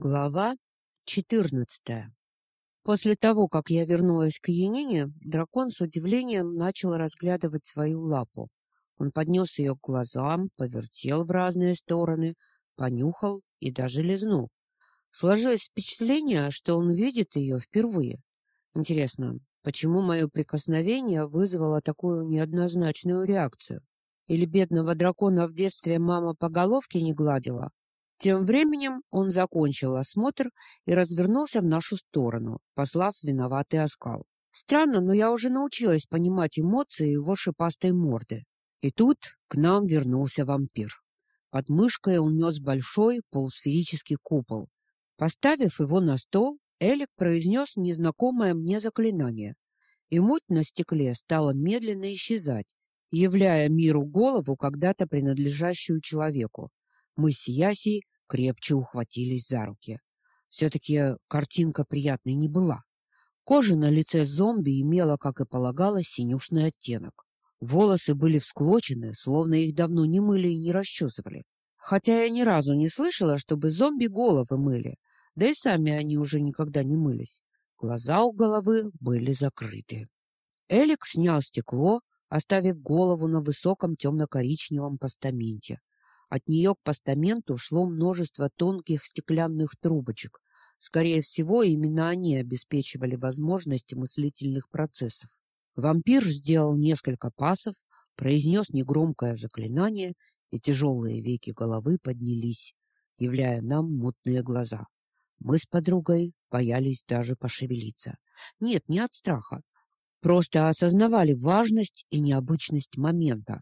Глава 14. После того, как я вернулась к Янине, дракон с удивлением начал разглядывать свою лапу. Он поднес ее к глазам, повертел в разные стороны, понюхал и даже лизнул. Сложилось впечатление, что он видит ее впервые. Интересно, почему мое прикосновение вызвало такую неоднозначную реакцию? Или бедного дракона в детстве мама по головке не гладила, тем временем он закончил осмотр и развернулся в нашу сторону, послав виноватый оскал. Странно, но я уже научилась понимать эмоции его шипастой морды. И тут к нам вернулся вампир. Под мышкой он нес большой полусферический купол. Поставив его на стол, Элик произнес незнакомое мне заклинание. И муть на стекле стала медленно исчезать, являя миру голову, когда-то принадлежащую человеку. Мы с Ясей крепче ухватились за руки. Все-таки картинка приятной не была. Кожа на лице зомби имела, как и полагалось, синюшный оттенок. Волосы были всклочены, словно их давно не мыли и не расчесывали. Хотя я ни разу не слышала, чтобы зомби головы мыли, да и сами они уже никогда не мылись. Глаза у головы были закрыты. Элик снял стекло, оставив голову на высоком темно-коричневом постаменте. От нее к постаменту шло множество тонких стеклянных трубочек. Скорее всего, именно они обеспечивали возможность мыслительных процессов. Вампир сделал несколько пасов, произнес негромкое заклинание, и тяжелые веки головы поднялись, являя нам мутные глаза. Мы с подругой боялись даже пошевелиться. Нет, не от страха. Просто осознавали важность и необычность момента.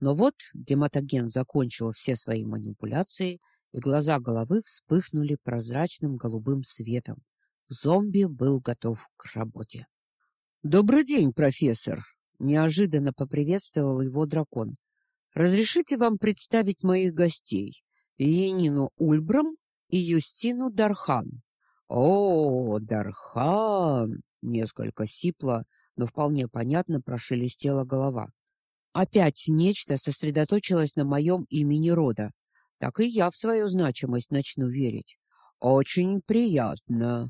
Но вот гематоген закончил все свои манипуляции, и глаза головы вспыхнули прозрачным голубым светом. Зомби был готов к работе. Добрый день, профессор, неожиданно поприветствовал его дракон. Разрешите вам представить моих гостей: Енину Ульбрам и Юстину Дархан. О, Дархан, несколько сипло, но вполне понятно прошелестела голова. Опять нечто сосредоточилось на моем имени рода. Так и я в свою значимость начну верить. Очень приятно.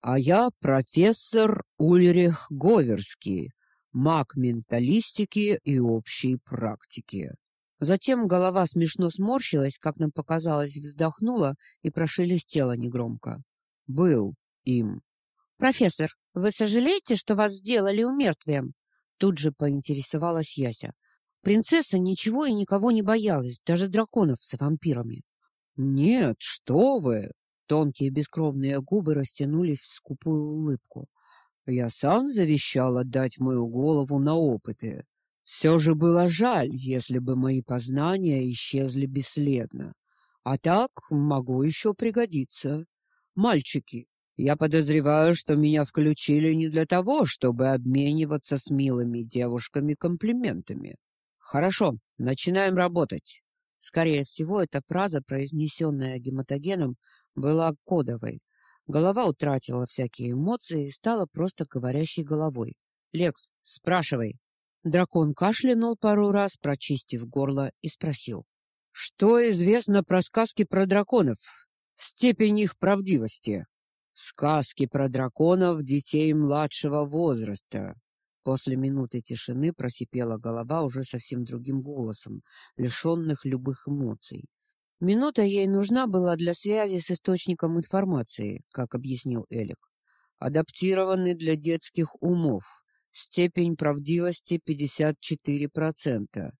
А я профессор Ульрих Говерский, маг менталистики и общей практики. Затем голова смешно сморщилась, как нам показалось, вздохнула и прошелестела негромко. Был им. Профессор, вы сожалеете, что вас сделали умертвием? Тут же поинтересовалась Яся. Принцесса ничего и никого не боялась, даже драконов с вампирами. Нет, что вы? Тонкие бескровные губы растянулись в скупую улыбку. Я сам завещал отдать мою голову на опыты. Все же было жаль, если бы мои познания исчезли бесследно. А так могу еще пригодиться. Мальчики, я подозреваю, что меня включили не для того, чтобы обмениваться с милыми девушками комплиментами. Хорошо, начинаем работать. Скорее всего, эта фраза, произнесенная гематогеном, была кодовой. Голова утратила всякие эмоции и стала просто говорящей головой. Лекс, спрашивай. Дракон кашлянул пару раз, прочистив горло, и спросил: "Что известно про сказки про драконов? Степень их правдивости?" Сказки про драконов детей младшего возраста. После минуты тишины просипела голова уже совсем другим голосом, лишенных любых эмоций. Минута ей нужна была для связи с источником информации, как объяснил Элик. Адаптированы для детских умов. Степень правдивости 54%.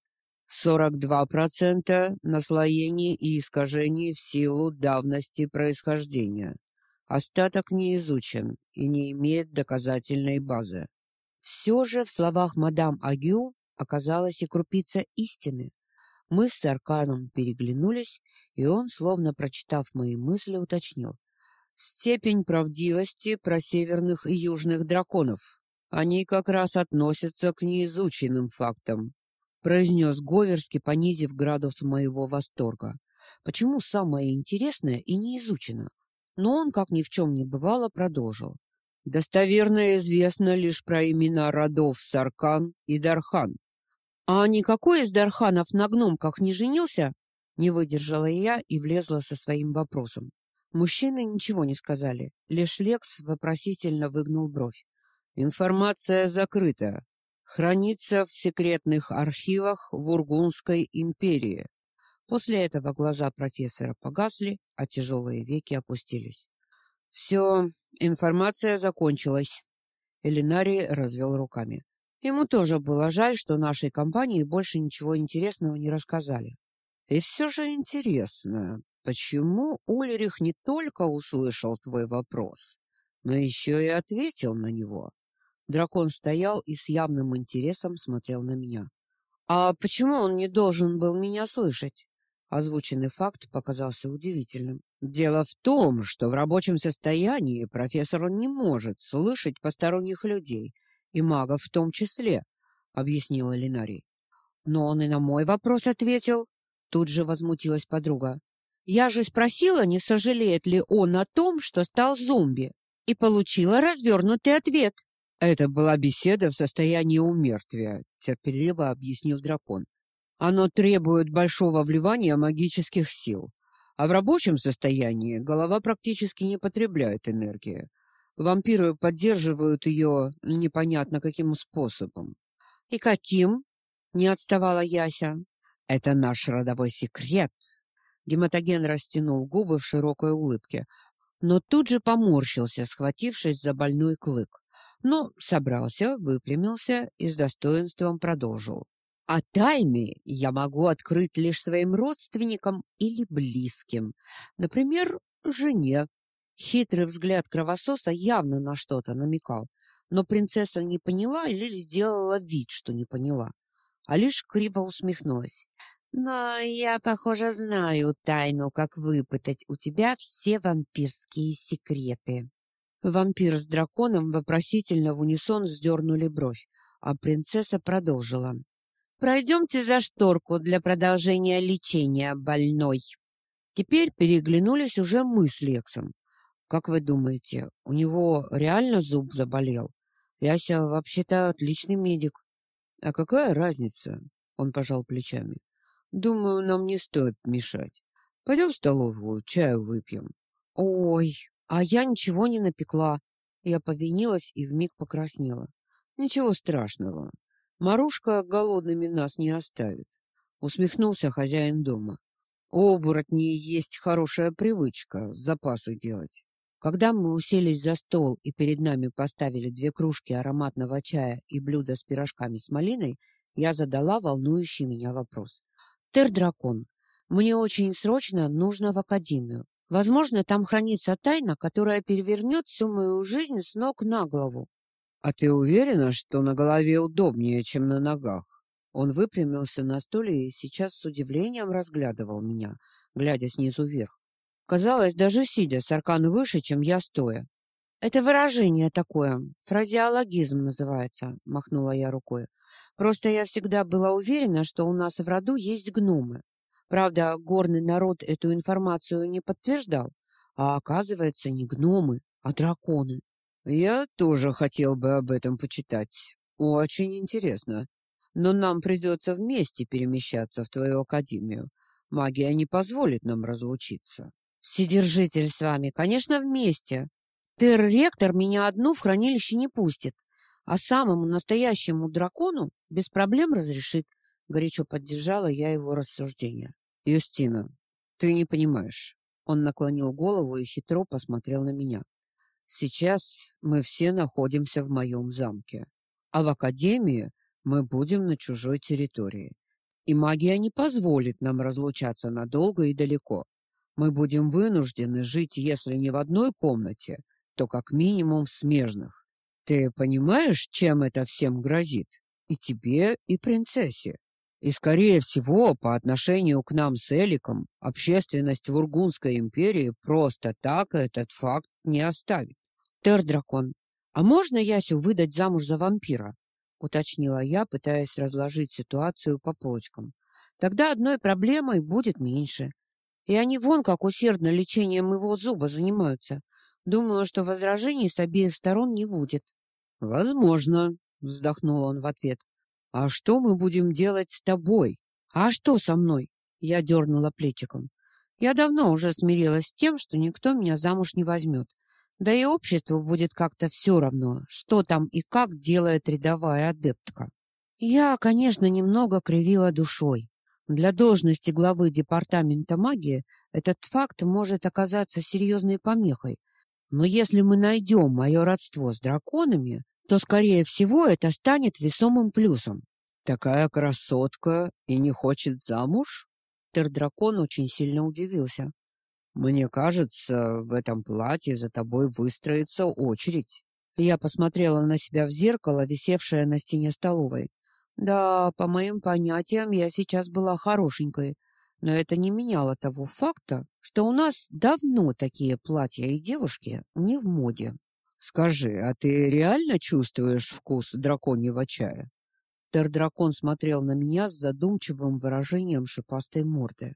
42% наслоений и искажений в силу давности происхождения. Остаток не изучен и не имеет доказательной базы. Все же в словах мадам Агю оказалась и крупица истины. Мы с Арканом переглянулись, и он, словно прочитав мои мысли, уточнил: "Степень правдивости про северных и южных драконов. Они как раз относятся к неизученным фактам", произнес Говерский, понизив градус моего восторга. Почему самое интересное и не изучено? Но он, как ни в чем не бывало, продолжил: Достоверно известно лишь про имена родов Саркан и Дархан. А никакой из Дарханов на гномках не женился? Не выдержала я и влезла со своим вопросом. Мужчины ничего не сказали, лишь Лекс вопросительно выгнул бровь. Информация закрыта. Хранится в секретных архивах Вургунской империи. После этого глаза профессора погасли, а тяжелые веки опустились. «Все, информация закончилась. Элинари развел руками. Ему тоже было жаль, что нашей компании больше ничего интересного не рассказали. И все же интересно, почему Ульрих не только услышал твой вопрос, но еще и ответил на него? Дракон стоял и с явным интересом смотрел на меня. А почему он не должен был меня слышать? Озвученный факт показался удивительным. Дело в том, что в рабочем состоянии профессор не может слышать посторонних людей, и магов в том числе, объяснила Линари. Но он и на мой вопрос ответил. Тут же возмутилась подруга. Я же спросила, не сожалеет ли он о том, что стал зомби, и получила развернутый ответ. Это была беседа в состоянии умертвия, терпеливо объяснил дракон. Оно требует большого вливания магических сил, а в рабочем состоянии голова практически не потребляет энергии. Вампиры поддерживают ее непонятно каким способом. И каким? Не отставала Яся. Это наш родовой секрет. Гематоген растянул губы в широкой улыбке, но тут же поморщился, схватившись за больной клык. Но собрался, выпрямился и с достоинством продолжил. А тайны я могу открыть лишь своим родственникам или близким, например, жене. Хитрый взгляд кровососа явно на что-то намекал, но принцесса не поняла или сделала вид, что не поняла, а лишь криво усмехнулась. Но я, похоже, знаю тайну, как выпытать у тебя все вампирские секреты. Вампир с драконом вопросительно в унисон вздернули бровь, а принцесса продолжила. Пройдемте за шторку для продолжения лечения больной. Теперь переглянулись уже мы с Лексом. Как вы думаете, у него реально зуб заболел? Яся вообще-то отличный медик. А какая разница? Он пожал плечами. Думаю, нам не стоит мешать. Пойдем в столовую, чаю выпьем. Ой, а я ничего не напекла. Я повинилась и вмиг покраснела. Ничего страшного. Марушка голодными нас не оставит, усмехнулся хозяин дома. У оборотней есть хорошая привычка запасы делать. Когда мы уселись за стол и перед нами поставили две кружки ароматного чая и блюдо с пирожками с малиной, я задала волнующий меня вопрос. Тер-дракон, мне очень срочно нужно в академию. Возможно, там хранится тайна, которая перевернет всю мою жизнь с ног на голову. А ты уверена, что на голове удобнее, чем на ногах? Он выпрямился на стуле и сейчас с удивлением разглядывал меня, глядя снизу вверх. Казалось, даже сидя, Саркан выше, чем я стоя. Это выражение такое, фразеологизм называется, махнула я рукой. Просто я всегда была уверена, что у нас в роду есть гномы. Правда, горный народ эту информацию не подтверждал, а оказывается, не гномы, а драконы. Я тоже хотел бы об этом почитать. Очень интересно. Но нам придется вместе перемещаться в твою академию. Магия не позволит нам разлучиться. Вседержитель с вами, конечно, вместе. Тер-ректор меня одну в хранилище не пустит, а самому настоящему дракону без проблем разрешит. Горячо поддержала я его рассуждения. Юстина, ты не понимаешь. Он наклонил голову и хитро посмотрел на меня. Сейчас мы все находимся в моем замке, а в академии мы будем на чужой территории. И магия не позволит нам разлучаться надолго и далеко. Мы будем вынуждены жить, если не в одной комнате, то как минимум в смежных. Ты понимаешь, чем это всем грозит? И тебе, и принцессе. И, скорее всего, по отношению к нам с Эликом, общественность Вургунской империи просто так этот факт не оставит. Тер-дракон, а можно Ясю выдать замуж за вампира? уточнила я, пытаясь разложить ситуацию по полочкам. Тогда одной проблемой будет меньше. И они вон как усердно лечением его зуба занимаются. Думаю, что возражений с обеих сторон не будет. Возможно, вздохнул он в ответ. А что мы будем делать с тобой? А что со мной? Я дернула плечиком. Я давно уже смирилась с тем, что никто меня замуж не возьмет. Да и обществу будет как-то все равно, что там и как делает рядовая адептка. Я, конечно, немного кривила душой. Для должности главы департамента магии этот факт может оказаться серьезной помехой. Но если мы найдем мое родство с драконами, то, скорее всего, это станет весомым плюсом. Такая красотка и не хочет замуж? Тер-дракон очень сильно удивился. Мне кажется, в этом платье за тобой выстроится очередь. Я посмотрела на себя в зеркало, висевшее на стене столовой. Да, по моим понятиям, я сейчас была хорошенькой, но это не меняло того факта, что у нас давно такие платья и девушки не в моде. Скажи, а ты реально чувствуешь вкус драконьего чая? Тер-дракон смотрел на меня с задумчивым выражением шипастой морды.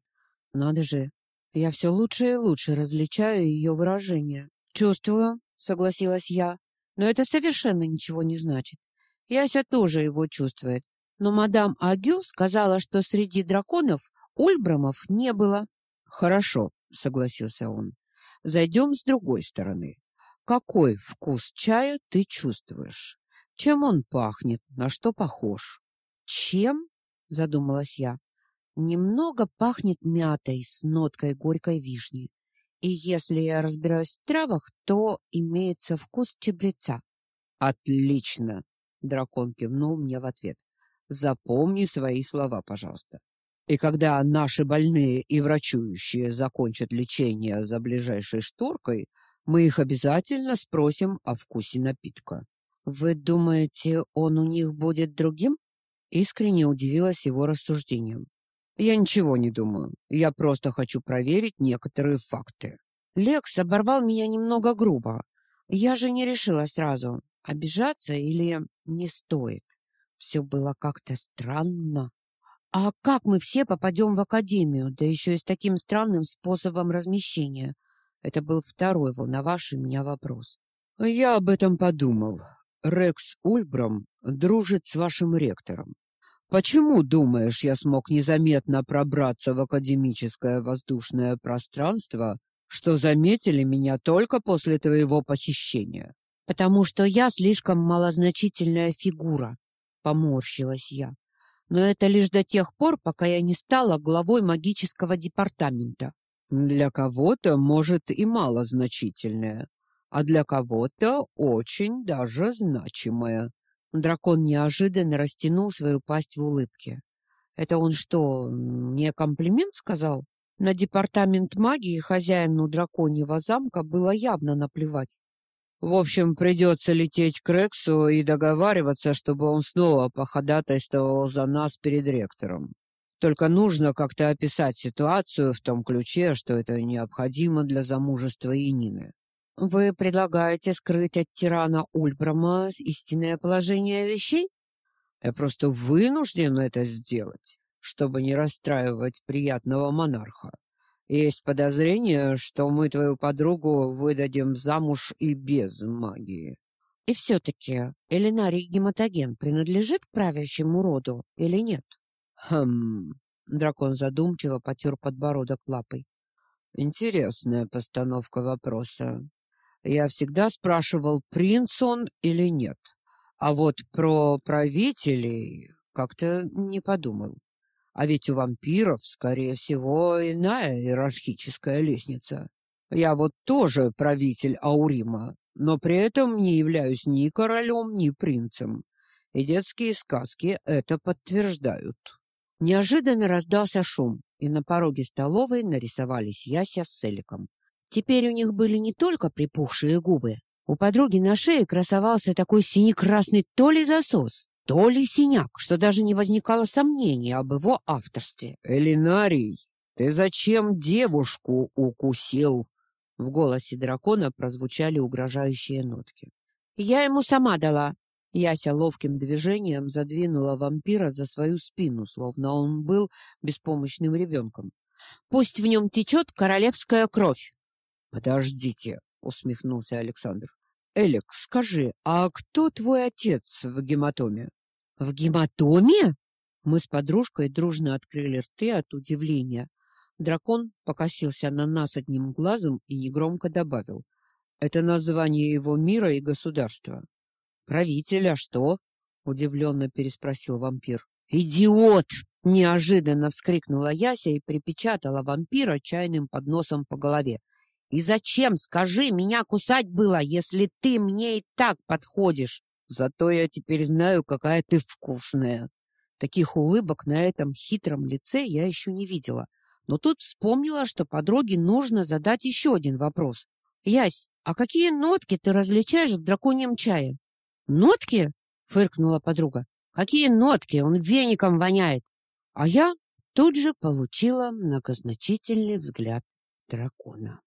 Надо же, я все лучше и лучше различаю ее выражение. Чувствую, согласилась я, но это совершенно ничего не значит. Яся тоже его чувствует. Но мадам Агю сказала, что среди драконов ульбрамов не было. Хорошо, согласился он. Зайдем с другой стороны. Какой вкус чая ты чувствуешь? Чем он пахнет? На что похож? Чем? задумалась я. Немного пахнет мятой с ноткой горькой вишни. И если я разбираюсь в травах, то имеется вкус чабреца. Отлично, дракон кивнул мне в ответ. Запомни свои слова, пожалуйста. И когда наши больные и врачующие закончат лечение за ближайшей шторкой, мы их обязательно спросим о вкусе напитка. Вы думаете, он у них будет другим? Искренне удивилась его рассуждением. Я ничего не думаю. Я просто хочу проверить некоторые факты. Лекс оборвал меня немного грубо. Я же не решила сразу, обижаться или не стоит. Все было как-то странно. А как мы все попадем в академию, да еще и с таким странным способом размещения? Это был второй волновавший меня вопрос. Я об этом подумал. Рекс Ульбрам дружит с вашим ректором. Почему, думаешь, я смог незаметно пробраться в академическое воздушное пространство, что заметили меня только после твоего похищения? Потому что я слишком малозначительная фигура, поморщилась я. Но это лишь до тех пор, пока я не стала главой магического департамента. Для кого-то, может, и малозначительная, а для кого-то очень даже значимая. Дракон неожиданно растянул свою пасть в улыбке. Это он что, мне комплимент сказал? На департамент магии хозяину драконьего замка было явно наплевать. В общем, придется лететь к Рексу и договариваться, чтобы он снова походатайствовал за нас перед ректором. Только нужно как-то описать ситуацию в том ключе, что это необходимо для замужества Инины. Вы предлагаете скрыть от тирана Ульбрама истинное положение вещей? Я просто вынужден это сделать, чтобы не расстраивать приятного монарха. Есть подозрение, что мы твою подругу выдадим замуж и без магии. И все таки Элинарий гематоген принадлежит к правящему роду или нет? Хм. Дракон задумчиво потер подбородок лапой. Интересная постановка вопроса. Я всегда спрашивал, принц он или нет. А вот про правителей как-то не подумал. А ведь у вампиров, скорее всего, иная иерархическая лестница. Я вот тоже правитель Аурима, но при этом не являюсь ни королем, ни принцем. И детские сказки это подтверждают. Неожиданно раздался шум, и на пороге столовой нарисовались Яся с Селиком. Теперь у них были не только припухшие губы. У подруги на шее красовался такой сине-красный то ли засос, то ли синяк, что даже не возникало сомнений об его авторстве. «Элинарий, ты зачем девушку укусил?» В голосе дракона прозвучали угрожающие нотки. «Я ему сама дала». Яся ловким движением задвинула вампира за свою спину, словно он был беспомощным ребенком. «Пусть в нем течет королевская кровь». Подождите, усмехнулся Александр. Элик, скажи, а кто твой отец в гематоме? В гематоме? Мы с подружкой дружно открыли рты от удивления. Дракон покосился на нас одним глазом и негромко добавил: "Это название его мира и государства". "Правитель, а что?" удивленно переспросил вампир. "Идиот!" неожиданно вскрикнула Яся и припечатала вампира чайным подносом по голове. И зачем, скажи, меня кусать было, если ты мне и так подходишь? Зато я теперь знаю, какая ты вкусная. Таких улыбок на этом хитром лице я еще не видела. Но тут вспомнила, что подруге нужно задать еще один вопрос. Ясь, а какие нотки ты различаешь в драконьем чае? Нотки? фыркнула подруга. Какие нотки? Он веником воняет. А я тут же получила многозначительный взгляд дракона.